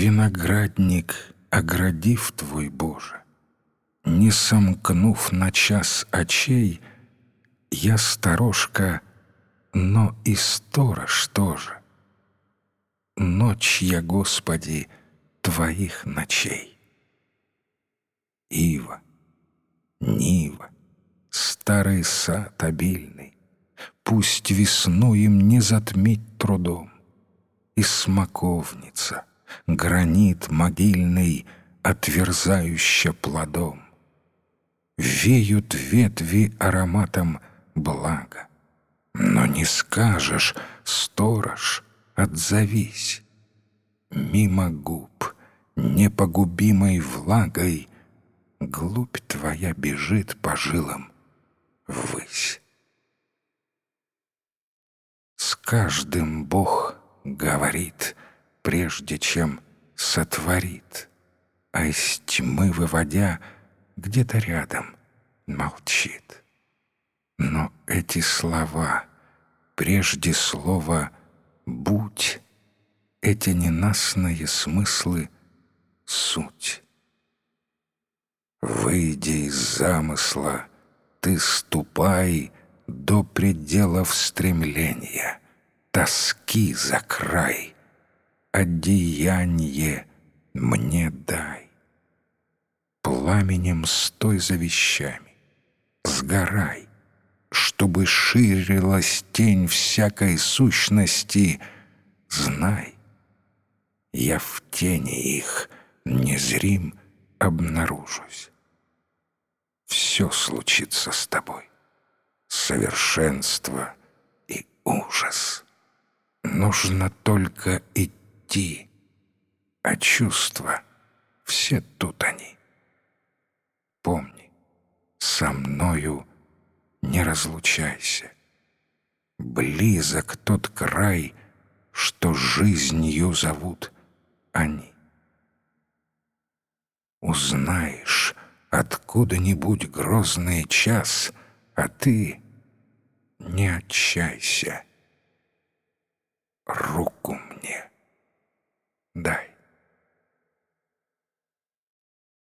Виноградник, оградив твой Боже, Не сомкнув на час очей, Я сторожка, но и сторож тоже. Ночь я, Господи, Твоих ночей. Ива, Нива, старый сад обильный, Пусть весну им не затмить трудом. И смоковница, гранит могильный, Отверзающа плодом. Веют ветви ароматом блага. Но не скажешь, сторож, отзовись. Мимо губ, непогубимой влагой, Глубь твоя бежит по жилам ввысь. С каждым Бог говорит, прежде чем сотворит, А из тьмы выводя где-то рядом молчит. Но эти слова, прежде слова «будь», Эти ненастные смыслы — суть. Выйди из замысла, ты ступай До пределов стремления, Тоски за край, Одеяние мне дай. Пламенем стой за вещами, сгорай, Чтобы ширилась тень всякой сущности, Знай, я в тени их незрим обнаружусь. Все случится с тобой. Совершенство и ужас. Нужно только идти, а чувства все тут они. Помни, со мною не разлучайся. Близок тот край, что жизнью зовут они. Узнаешь откуда-нибудь грозный час, а ты не отчайся. Рука